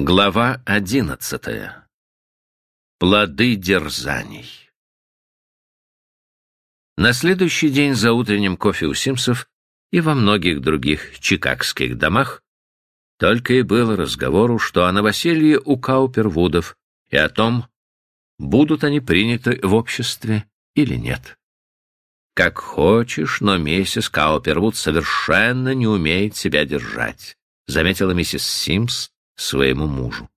Глава одиннадцатая. Плоды дерзаний. На следующий день за утренним кофе у Симсов и во многих других чикагских домах только и было разговору, что о новоселье у Каупервудов и о том, будут они приняты в обществе или нет. Как хочешь, но миссис Каупервуд совершенно не умеет себя держать, заметила миссис Симс, своему мужу.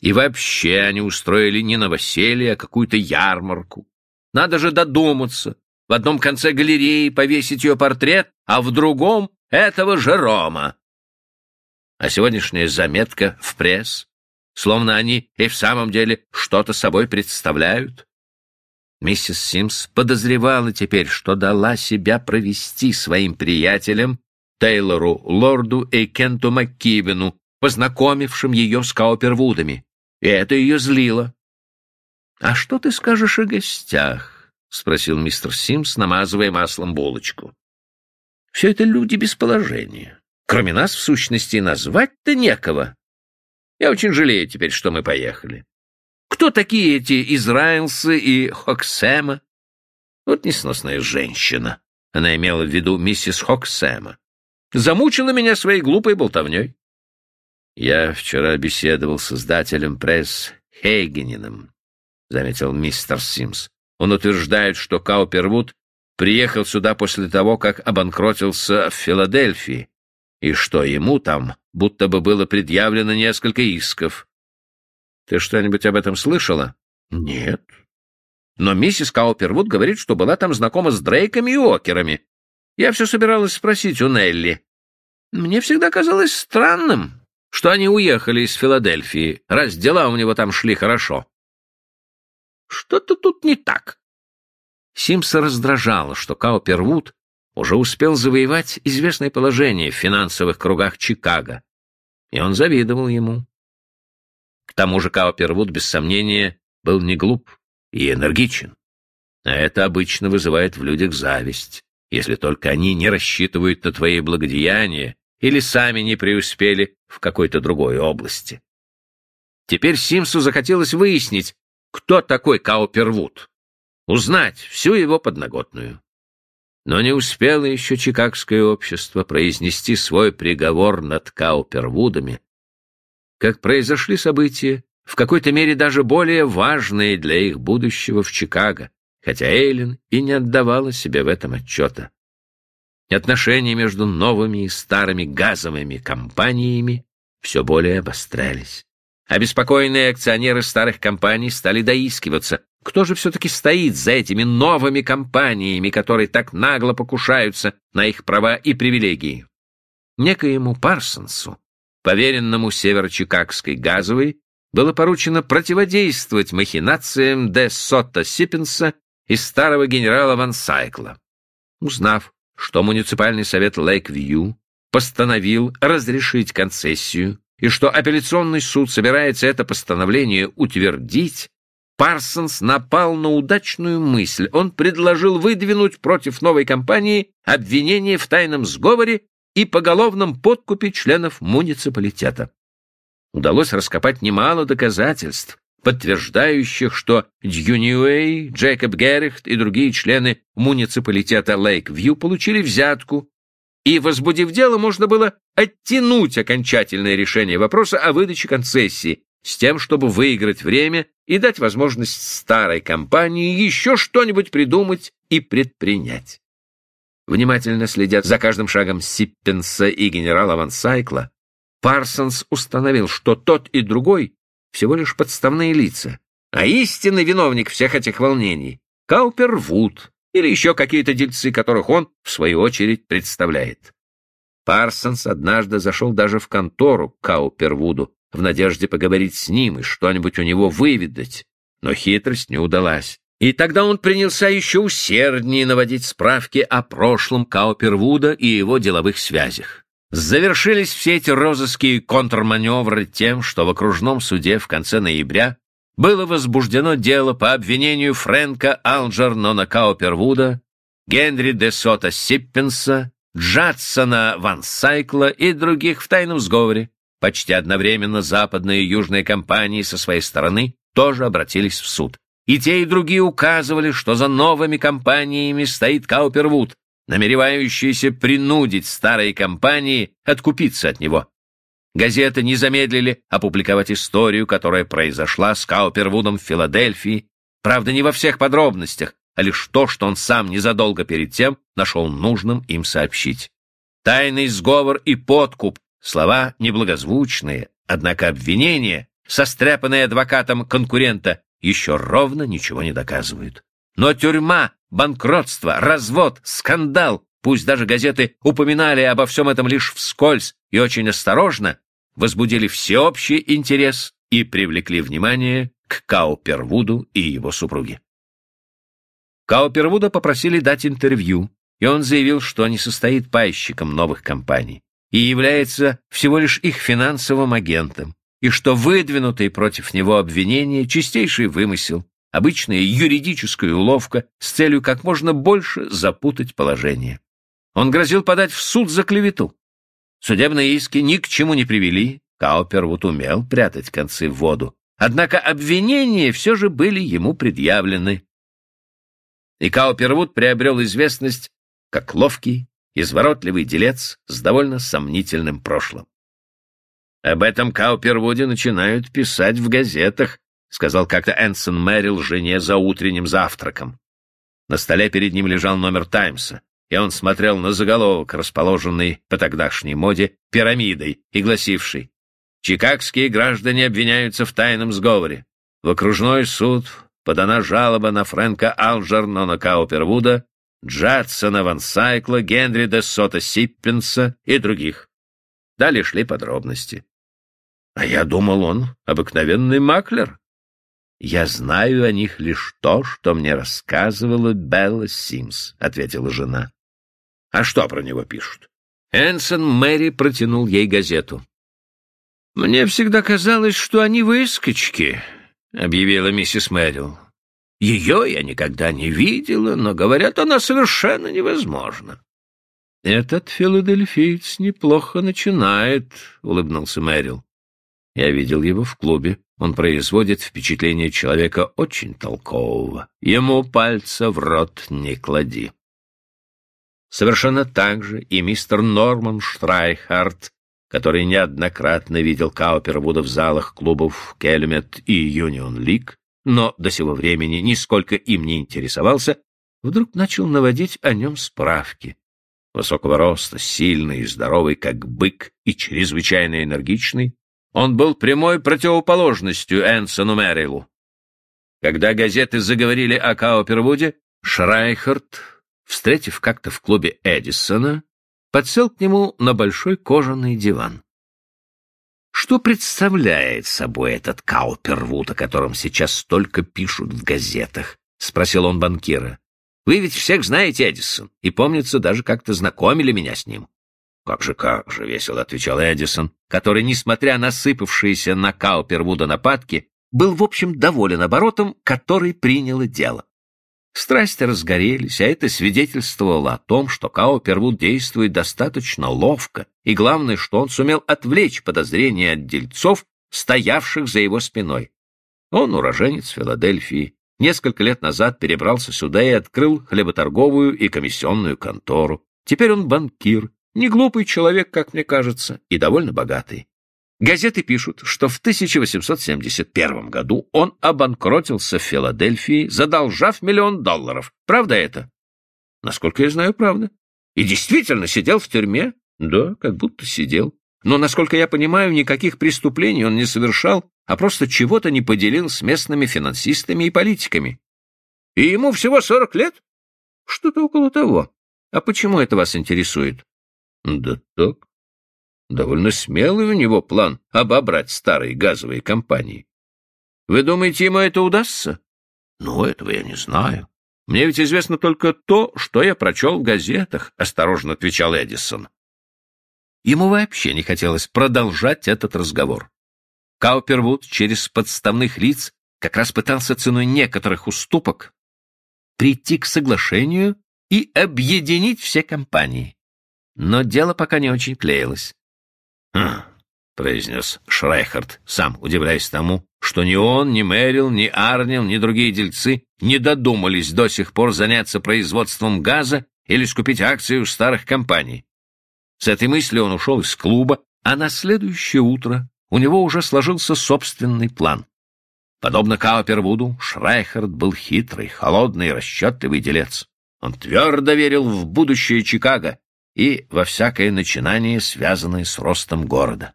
И вообще они устроили не новоселье, а какую-то ярмарку. Надо же додуматься. В одном конце галереи повесить ее портрет, а в другом — этого Жерома. А сегодняшняя заметка в пресс, словно они и в самом деле что-то собой представляют. Миссис Симс подозревала теперь, что дала себя провести своим приятелям Тейлору Лорду и Кенту МакКивену, познакомившим ее с Каупервудами, и это ее злило. — А что ты скажешь о гостях? — спросил мистер Симс, намазывая маслом булочку. — Все это люди без положения. Кроме нас, в сущности, назвать-то некого. Я очень жалею теперь, что мы поехали. Кто такие эти Израилсы и Хоксема? Вот несносная женщина. Она имела в виду миссис Хоксема. Замучила меня своей глупой болтовней. «Я вчера беседовал с издателем пресс Хейгениным», — заметил мистер Симс. «Он утверждает, что Каупервуд приехал сюда после того, как обанкротился в Филадельфии, и что ему там будто бы было предъявлено несколько исков. Ты что-нибудь об этом слышала?» «Нет». «Но миссис Каупервуд говорит, что была там знакома с Дрейками и Окерами. Я все собиралась спросить у Нелли. Мне всегда казалось странным, что они уехали из Филадельфии, раз дела у него там шли хорошо. Что-то тут не так. Симса раздражало, что Каупервуд уже успел завоевать известное положение в финансовых кругах Чикаго, и он завидовал ему. К тому же Каупервуд, без сомнения, был не глуп и энергичен. А это обычно вызывает в людях зависть, если только они не рассчитывают на твои благодеяния или сами не преуспели в какой-то другой области. Теперь Симсу захотелось выяснить, кто такой Каупервуд, узнать всю его подноготную. Но не успело еще Чикагское общество произнести свой приговор над Каупервудами, как произошли события, в какой-то мере даже более важные для их будущего в Чикаго, хотя Эйлин и не отдавала себе в этом отчета. Отношения между новыми и старыми газовыми компаниями все более обострялись. Обеспокоенные акционеры старых компаний стали доискиваться, кто же все-таки стоит за этими новыми компаниями, которые так нагло покушаются на их права и привилегии. Некоему Парсонсу, поверенному северо-чикагской газовой, было поручено противодействовать махинациям Де Сотта Сиппенса и старого генерала Ван Сайкла. Узнав, что муниципальный совет Лейк-Вью постановил разрешить концессию и что апелляционный суд собирается это постановление утвердить, Парсонс напал на удачную мысль. Он предложил выдвинуть против новой компании обвинение в тайном сговоре и поголовном подкупе членов муниципалитета. Удалось раскопать немало доказательств, подтверждающих, что Дьюниуэй, Джейкоб Геррихт и другие члены муниципалитета Лейк-Вью получили взятку, и, возбудив дело, можно было оттянуть окончательное решение вопроса о выдаче концессии с тем, чтобы выиграть время и дать возможность старой компании еще что-нибудь придумать и предпринять. Внимательно следя за каждым шагом Сиппенса и генерала Ван Сайкла, Парсонс установил, что тот и другой всего лишь подставные лица, а истинный виновник всех этих волнений — Каупервуд или еще какие-то дельцы, которых он, в свою очередь, представляет. Парсонс однажды зашел даже в контору к Каупервуду в надежде поговорить с ним и что-нибудь у него выведать, но хитрость не удалась. И тогда он принялся еще усерднее наводить справки о прошлом Каупервуда и его деловых связях. Завершились все эти розыски и контрманевры тем, что в окружном суде в конце ноября было возбуждено дело по обвинению Фрэнка Алджернона Каупервуда, Генри де Сота Сиппенса, Джадсона Ван Сайкла и других в тайном сговоре, Почти одновременно западные и южные компании со своей стороны тоже обратились в суд. И те, и другие указывали, что за новыми компаниями стоит Каупервуд, намеревающийся принудить старые компании откупиться от него. Газеты не замедлили опубликовать историю, которая произошла с Каупервудом в Филадельфии, правда, не во всех подробностях, а лишь то, что он сам незадолго перед тем нашел нужным им сообщить. Тайный сговор и подкуп — слова неблагозвучные, однако обвинения, состряпанные адвокатом конкурента, еще ровно ничего не доказывают. Но тюрьма, банкротство, развод, скандал, пусть даже газеты упоминали обо всем этом лишь вскользь и очень осторожно, возбудили всеобщий интерес и привлекли внимание к Каупервуду и его супруге. Каупервуда попросили дать интервью, и он заявил, что не состоит пайщиком новых компаний и является всего лишь их финансовым агентом, и что выдвинутые против него обвинения — чистейший вымысел, обычная юридическая уловка с целью как можно больше запутать положение. Он грозил подать в суд за клевету. Судебные иски ни к чему не привели, Каупервуд умел прятать концы в воду, однако обвинения все же были ему предъявлены, и Каупервуд приобрел известность как ловкий, изворотливый делец с довольно сомнительным прошлым. «Об этом Каупервуде начинают писать в газетах», сказал как-то Энсон Мэрил жене за утренним завтраком. На столе перед ним лежал номер «Таймса», и он смотрел на заголовок, расположенный по тогдашней моде пирамидой и гласивший «Чикагские граждане обвиняются в тайном сговоре. В окружной суд подана жалоба на Фрэнка Алджернона Каупервуда, Джадсона Ван Сайкла, Генри де Сота Сиппенса и других. Далее шли подробности. А я думал, он обыкновенный маклер. Я знаю о них лишь то, что мне рассказывала Белла Симс, — ответила жена. А что про него пишут? Энсон Мэри протянул ей газету. Мне всегда казалось, что они выскочки, — объявила миссис Мэрил. «Ее я никогда не видела, но, говорят, она совершенно невозможна». «Этот филадельфиец неплохо начинает», — улыбнулся Мэрил. «Я видел его в клубе. Он производит впечатление человека очень толкового. Ему пальца в рот не клади». Совершенно так же и мистер Норман Штрайхард который неоднократно видел Каупервуда в залах клубов Келюмет и Юнион Лиг, но до сего времени нисколько им не интересовался, вдруг начал наводить о нем справки. Высокого роста, сильный и здоровый, как бык, и чрезвычайно энергичный, он был прямой противоположностью Энсону Мэрилу. Когда газеты заговорили о Каупервуде, Шрайхард, встретив как-то в клубе Эдисона, подсел к нему на большой кожаный диван. Что представляет собой этот Каупервуд, о котором сейчас столько пишут в газетах? — спросил он банкира. — Вы ведь всех знаете, Эдисон, и, помнится, даже как-то знакомили меня с ним. — Как же, как же, — весело отвечал Эдисон, который, несмотря на сыпавшиеся на Каупервуда нападки, был, в общем, доволен оборотом, который приняло дело. Страсти разгорелись, а это свидетельствовало о том, что Каупервуд действует достаточно ловко, и главное, что он сумел отвлечь подозрения от дельцов, стоявших за его спиной. Он уроженец Филадельфии, несколько лет назад перебрался сюда и открыл хлеботорговую и комиссионную контору. Теперь он банкир, не глупый человек, как мне кажется, и довольно богатый. Газеты пишут, что в 1871 году он обанкротился в Филадельфии, задолжав миллион долларов. Правда это? Насколько я знаю, правда. И действительно сидел в тюрьме? Да, как будто сидел. Но, насколько я понимаю, никаких преступлений он не совершал, а просто чего-то не поделил с местными финансистами и политиками. И ему всего 40 лет? Что-то около того. А почему это вас интересует? Да так. Довольно смелый у него план обобрать старые газовые компании. Вы думаете, ему это удастся? Ну, этого я не знаю. Мне ведь известно только то, что я прочел в газетах, — осторожно отвечал Эдисон. Ему вообще не хотелось продолжать этот разговор. Каупервуд через подставных лиц как раз пытался ценой некоторых уступок прийти к соглашению и объединить все компании. Но дело пока не очень клеилось. произнес Шрайхард, сам удивляясь тому, что ни он, ни Мэрил, ни Арнил, ни другие дельцы не додумались до сих пор заняться производством газа или скупить акции у старых компаний. С этой мыслью он ушел из клуба, а на следующее утро у него уже сложился собственный план. Подобно Каупервуду, Шрайхарт был хитрый, холодный и расчетливый делец. Он твердо верил в будущее Чикаго и во всякое начинание, связанное с ростом города.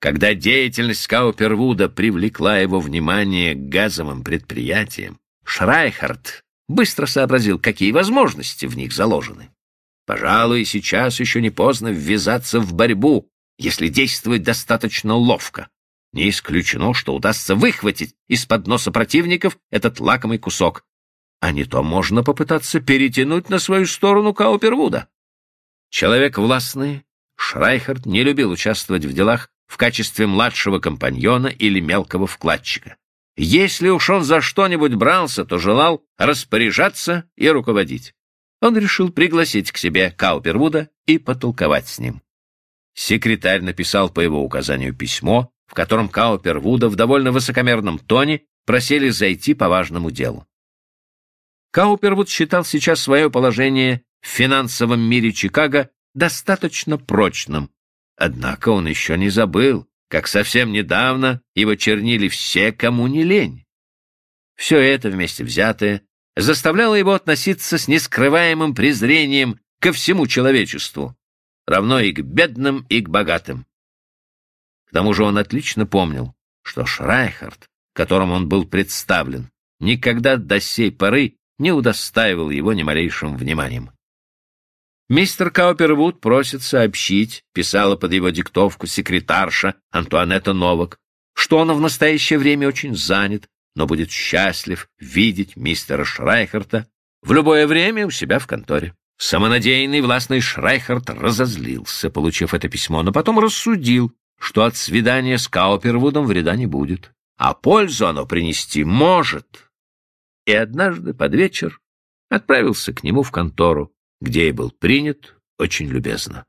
Когда деятельность Каупервуда привлекла его внимание к газовым предприятиям, Шрайхарт быстро сообразил, какие возможности в них заложены. Пожалуй, сейчас еще не поздно ввязаться в борьбу, если действовать достаточно ловко. Не исключено, что удастся выхватить из-под носа противников этот лакомый кусок. А не то можно попытаться перетянуть на свою сторону Каупервуда. Человек властный, Шрайхард не любил участвовать в делах, в качестве младшего компаньона или мелкого вкладчика. Если уж он за что-нибудь брался, то желал распоряжаться и руководить. Он решил пригласить к себе Каупервуда и потолковать с ним. Секретарь написал по его указанию письмо, в котором Каупервуда в довольно высокомерном тоне просили зайти по важному делу. Каупервуд считал сейчас свое положение в финансовом мире Чикаго достаточно прочным, Однако он еще не забыл, как совсем недавно его чернили все, кому не лень. Все это вместе взятое заставляло его относиться с нескрываемым презрением ко всему человечеству, равно и к бедным, и к богатым. К тому же он отлично помнил, что Шрайхард, которому он был представлен, никогда до сей поры не удостаивал его ни малейшим вниманием. Мистер Каупервуд просит сообщить, писала под его диктовку секретарша Антуанетта Новак, что он в настоящее время очень занят, но будет счастлив видеть мистера Шрайхарта в любое время у себя в конторе. Самонадеянный властный Шрайхарт разозлился, получив это письмо, но потом рассудил, что от свидания с Каупервудом вреда не будет, а пользу оно принести может. И однажды под вечер отправился к нему в контору, где и был принят очень любезно.